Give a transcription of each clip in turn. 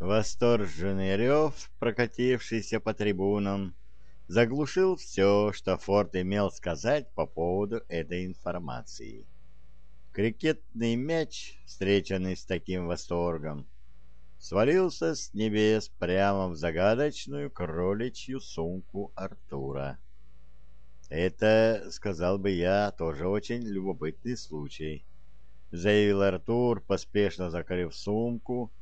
Восторженный рев, прокатившийся по трибунам, заглушил все, что Форд имел сказать по поводу этой информации. Крикетный мяч, встреченный с таким восторгом, свалился с небес прямо в загадочную кроличью сумку Артура. «Это, — сказал бы я, — тоже очень любопытный случай», — заявил Артур, поспешно закрыв сумку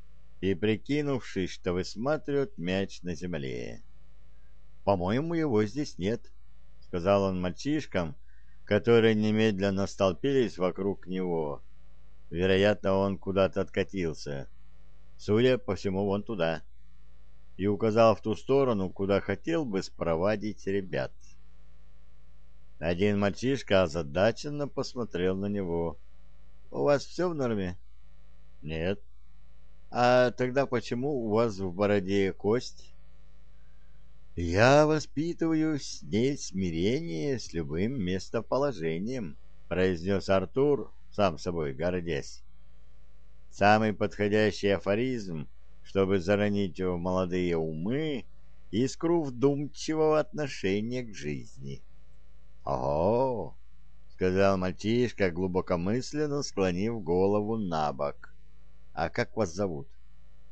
и прикинувшись, что высматривает мяч на земле. «По-моему, его здесь нет», — сказал он мальчишкам, которые немедленно столпились вокруг него. Вероятно, он куда-то откатился. Судя по всему, вон туда. И указал в ту сторону, куда хотел бы спровадить ребят. Один мальчишка озадаченно посмотрел на него. «У вас все в норме?» «Нет». «А тогда почему у вас в бороде кость?» «Я воспитываю с ней смирение с любым местоположением», — произнес Артур, сам собой гордясь. Самый подходящий афоризм, чтобы заронить в молодые умы искру вдумчивого отношения к жизни. «Ого!» — сказал мальчишка, глубокомысленно склонив голову на бок. «А как вас зовут?»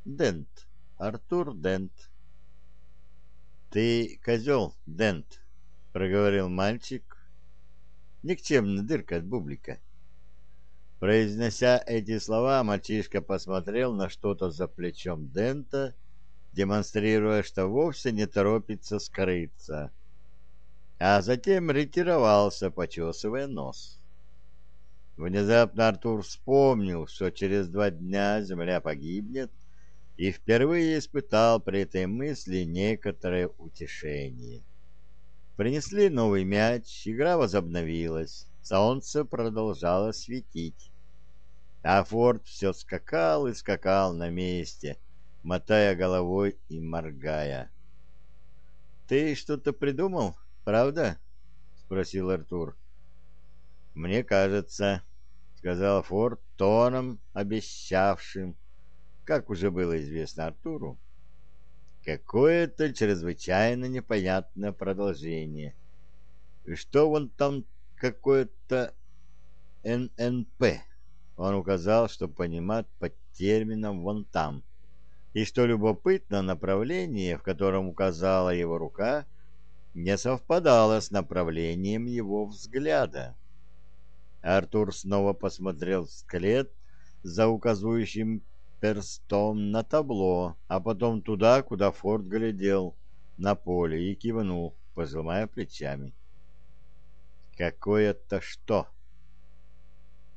«Дент. Артур Дент». «Ты козел, Дент», — проговорил мальчик. «Никчемная дырка от бублика». Произнося эти слова, мальчишка посмотрел на что-то за плечом Дента, демонстрируя, что вовсе не торопится скрыться, а затем ретировался, почесывая нос. Внезапно Артур вспомнил, что через два дня Земля погибнет, и впервые испытал при этой мысли некоторое утешение. Принесли новый мяч, игра возобновилась. Солнце продолжало светить. А Форд все скакал и скакал на месте, мотая головой и моргая. «Ты что-то придумал, правда?» — спросил Артур. «Мне кажется», — сказал Форд тоном, обещавшим, как уже было известно Артуру, какое-то чрезвычайно непонятное продолжение. Что вон там какое-то ННП. Он указал, что понимает под термином «вон там». И что любопытно, направление, в котором указала его рука, не совпадало с направлением его взгляда. Артур снова посмотрел в скелет за указующим перстом на табло, а потом туда, куда Форд глядел, на поле, и кивнул, пожимая плечами. Какое-то что?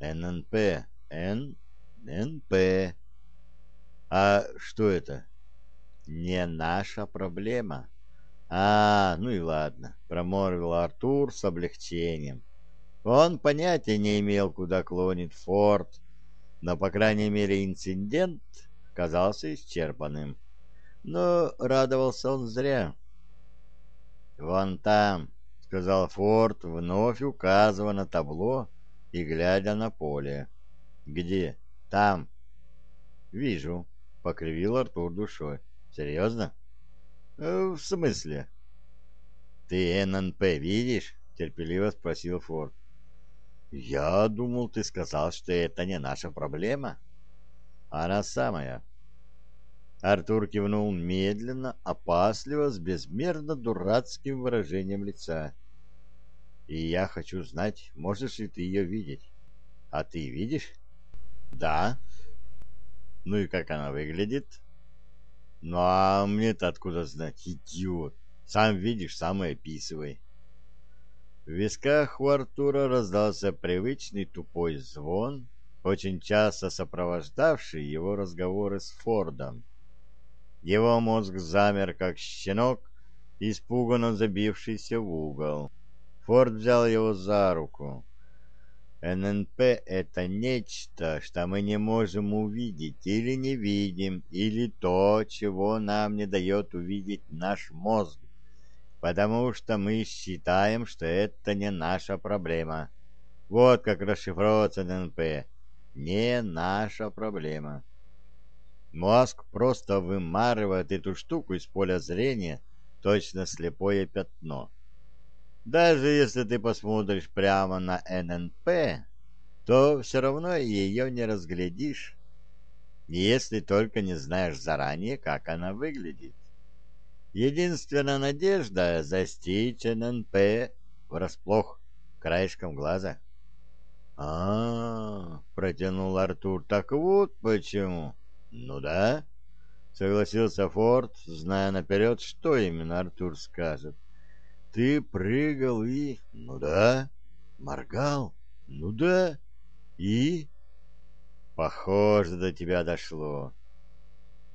ННП. Н... НП. А что это? Не наша проблема. А, ну и ладно, проморвил Артур с облегчением. Он понятия не имел, куда клонит Форд, но, по крайней мере, инцидент казался исчерпанным. Но радовался он зря. «Вон там», сказал Форд, вновь указывая на табло и глядя на поле. «Где? Там». «Вижу», — покривил Артур душой. «Серьезно?» «Э, «В смысле?» «Ты ННП видишь?» — терпеливо спросил Форд. «Я думал, ты сказал, что это не наша проблема». «Она самая». Артур кивнул медленно, опасливо, с безмерно дурацким выражением лица. «И я хочу знать, можешь ли ты ее видеть?» «А ты видишь?» «Да». «Ну и как она выглядит?» «Ну а мне-то откуда знать, идиот? Сам видишь, сам и описывай». В висках у Артура раздался привычный тупой звон, очень часто сопровождавший его разговоры с Фордом. Его мозг замер, как щенок, испуганно забившийся в угол. Форд взял его за руку. ННП — это нечто, что мы не можем увидеть или не видим, или то, чего нам не дает увидеть наш мозг, потому что мы считаем, что это не наша проблема. Вот как расшифровывается ННП. Не наша проблема. Мозг просто вымарывает эту штуку из поля зрения, точно слепое пятно. Даже если ты посмотришь прямо на ННП, то все равно ее не разглядишь, если только не знаешь заранее, как она выглядит. Единственная надежда — застичь ННП врасплох краешком глаза. а, -а, -а протянул Артур. «Так вот почему». «Ну да», — согласился Форд, зная наперед, что именно Артур скажет. «Ты прыгал и...» «Ну да». «Моргал?» «Ну да». «И...» «Похоже, до тебя дошло».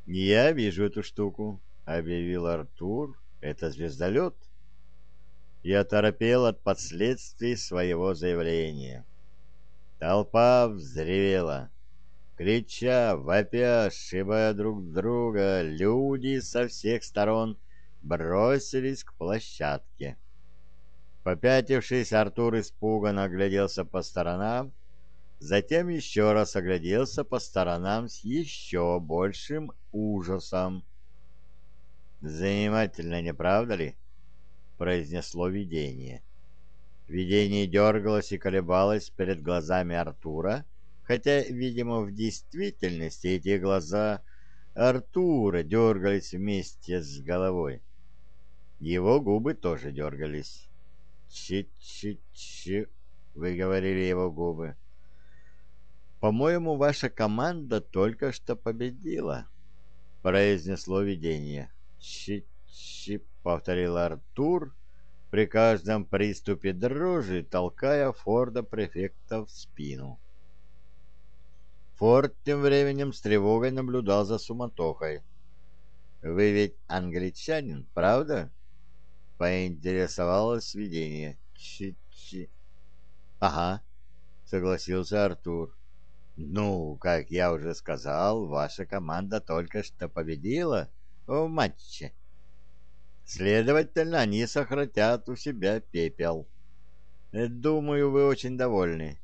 «Я вижу эту штуку», — объявил Артур. «Это звездолет?» Я торопел от последствий своего заявления. Толпа взревела. Крича, вопя, сшибая друг друга, люди со всех сторон бросились к площадке. Попятившись, Артур испуганно огляделся по сторонам, затем еще раз огляделся по сторонам с еще большим ужасом. «Занимательно, не правда ли?» — произнесло видение. Видение дергалось и колебалось перед глазами Артура, хотя, видимо, в действительности эти глаза Артура дергались вместе с головой. Его губы тоже дергались. «Чи-чи-чи», — выговорили его губы. «По-моему, ваша команда только что победила», — произнесло видение. «Чи-чи», — повторил Артур, при каждом приступе дрожи толкая Форда-префекта в спину. Форд тем временем с тревогой наблюдал за суматохой. «Вы ведь англичанин, правда?» — поинтересовалось видение. «Чи-чи...» «Ага», — согласился Артур. «Ну, как я уже сказал, ваша команда только что победила в матче. Следовательно, они сохранят у себя пепел. Думаю, вы очень довольны.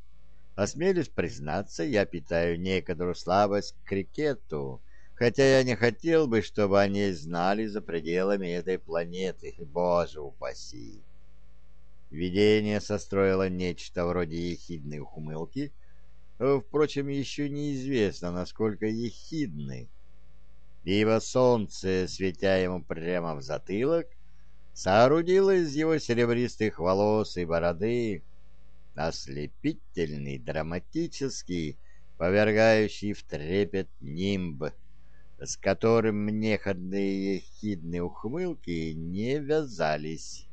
Осмелюсь признаться, я питаю некоторую слабость к крикету, хотя я не хотел бы, чтобы они знали за пределами этой планеты. Боже упаси! Видение состроило нечто вроде ехидной ухмылки, впрочем, еще неизвестно, насколько ехидной, ибо солнце, светя ему прямо в затылок, соорудило из его серебристых волос и бороды ослепительный, драматический, повергающий в трепет нимб, с которым мне ходные ехидные ухмылки не вязались.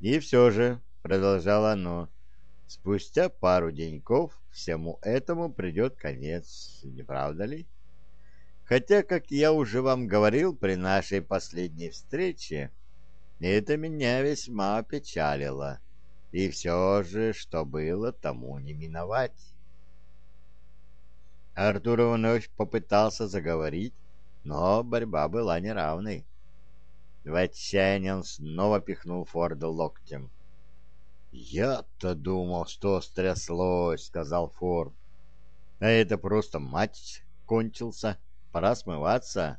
И все же, — продолжало оно, — спустя пару деньков всему этому придет конец, не правда ли? Хотя, как я уже вам говорил при нашей последней встрече, это меня весьма печалило. И все же, что было, тому не миновать. Артур вновь попытался заговорить, но борьба была неравной. В отчаянии он снова пихнул Форда локтем. «Я-то думал, что стряслось», — сказал Форд. «А это просто матч кончился. Пора смываться».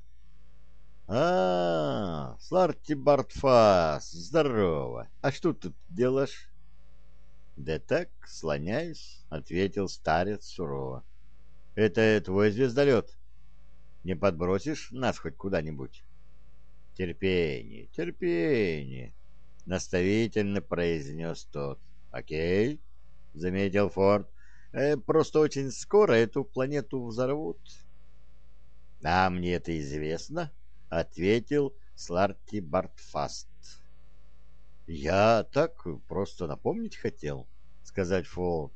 «А, Сларти Бартфас, здорово. А что тут делаешь?» «Да так, слоняюсь», — ответил старец сурово. «Это твой звездолет. Не подбросишь нас хоть куда-нибудь?» «Терпение, терпение», — наставительно произнес тот. «Окей», — заметил Форд. Э, «Просто очень скоро эту планету взорвут». «А мне это известно», — ответил Сларти Бартфаст. «Я так просто напомнить хотел», — сказать Фолд.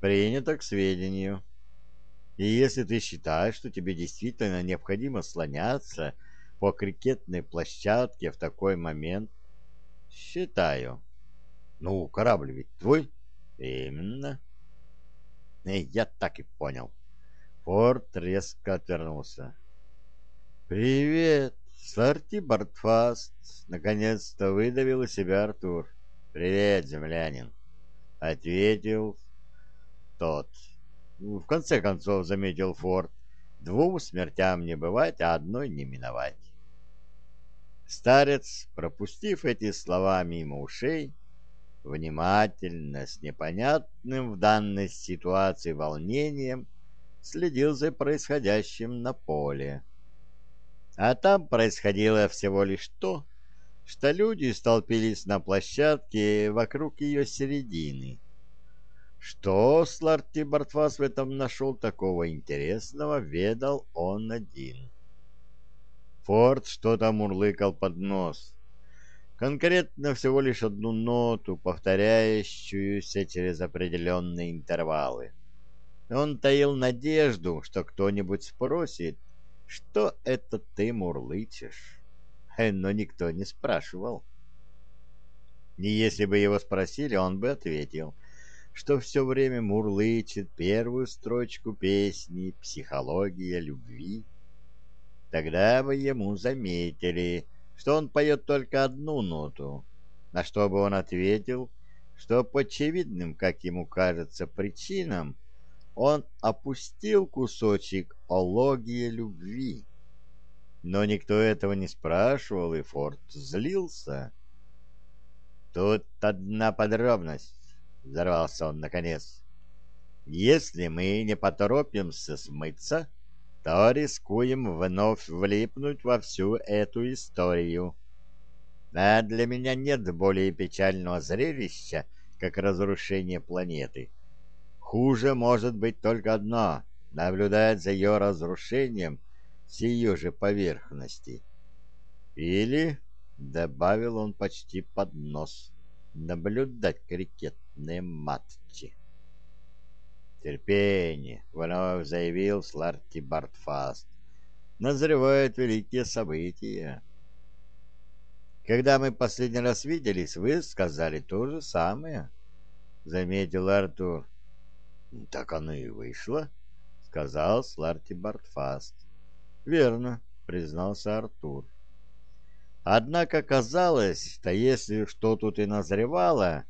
«Принято к сведению. И если ты считаешь, что тебе действительно необходимо слоняться по крикетной площадке в такой момент, считаю. Ну, корабль ведь твой?» «Именно». И «Я так и понял». Форд резко отвернулся. «Привет!» Сорти Бартфаст наконец-то выдавил из себя Артур. «Привет, землянин!» — ответил тот. В конце концов, заметил Форд, двум смертям не бывать, а одной не миновать. Старец, пропустив эти слова мимо ушей, внимательно, с непонятным в данной ситуации волнением, следил за происходящим на поле. А там происходило всего лишь то, что люди столпились на площадке вокруг ее середины. Что Сларти Бартфас в этом нашел такого интересного, ведал он один. Форд что-то мурлыкал под нос. Конкретно всего лишь одну ноту, повторяющуюся через определенные интервалы. Он таил надежду, что кто-нибудь спросит, что это ты мурлычешь. Но никто не спрашивал. И если бы его спросили, он бы ответил, что все время мурлычет первую строчку песни «Психология любви». Тогда бы ему заметили, что он поет только одну ноту, на что бы он ответил, что по очевидным, как ему кажется, причинам он опустил кусочек ологии любви. Но никто этого не спрашивал, и Форд злился. «Тут одна подробность», — взорвался он наконец. «Если мы не поторопимся смыться, то рискуем вновь влипнуть во всю эту историю. А для меня нет более печального зрелища, как разрушение планеты. Хуже может быть только одно — наблюдать за ее разрушением с ее же поверхности. Или, — добавил он почти под нос, — наблюдать крикетные матчи. «Терпение!» — вновь заявил Сларти Бартфаст. «Назревают великие события». «Когда мы последний раз виделись, вы сказали то же самое», — заметил Артур. «Так оно и вышло», — сказал Сларти Бартфаст. «Верно», — признался Артур. Однако казалось, что если что тут и назревало,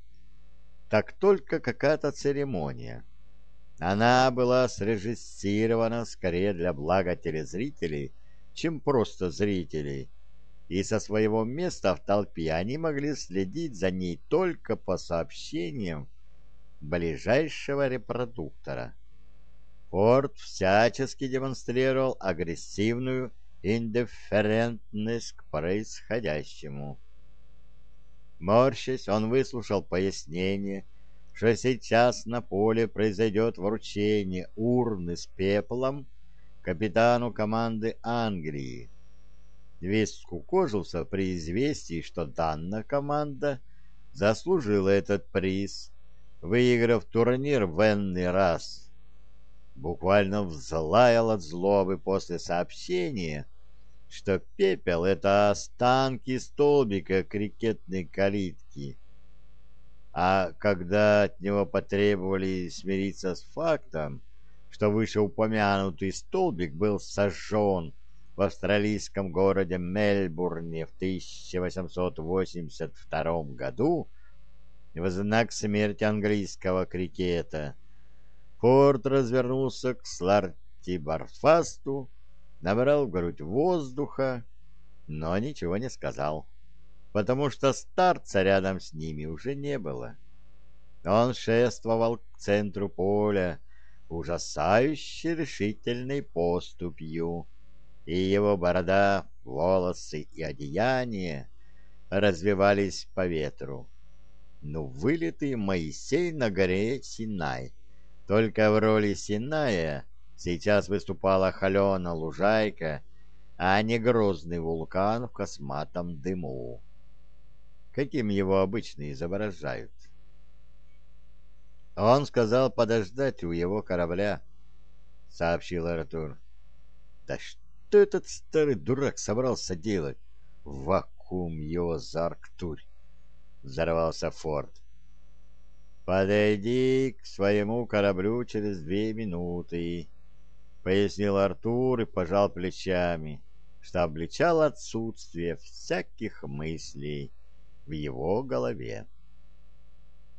так только какая-то церемония. Она была срежиссирована скорее для блага телезрителей, чем просто зрителей, и со своего места в толпе они могли следить за ней только по сообщениям ближайшего репродуктора. Форд всячески демонстрировал агрессивную индифферентность к происходящему. Морщась, он выслушал пояснение что сейчас на поле произойдет вручение урны с пеплом капитану команды Англии. Весь скукожился при известии, что данная команда заслужила этот приз, выиграв турнир в энный раз. Буквально взлаял от злобы после сообщения, что пепел — это останки столбика крикетной калитки — а когда от него потребовали смириться с фактом, что вышеупомянутый столбик был сожжен в австралийском городе Мельбурне в 1882 году в знак смерти английского крикета, Форд развернулся к Сларти Барфасту, набрал в грудь воздуха, но ничего не сказал потому что старца рядом с ними уже не было. Он шествовал к центру поля ужасающе решительной поступью, и его борода, волосы и одеяние развивались по ветру. Ну, вылитый Моисей на горе Синай. Только в роли Синая сейчас выступала холена лужайка, а не грозный вулкан в косматом дыму каким его обычно изображают. Он сказал подождать у его корабля, — сообщил Артур. Да что этот старый дурак собрался делать? Вакуум его за Арктурь! — взорвался Форд. «Подойди к своему кораблю через две минуты», — пояснил Артур и пожал плечами, что обличал отсутствие всяких мыслей в его голове.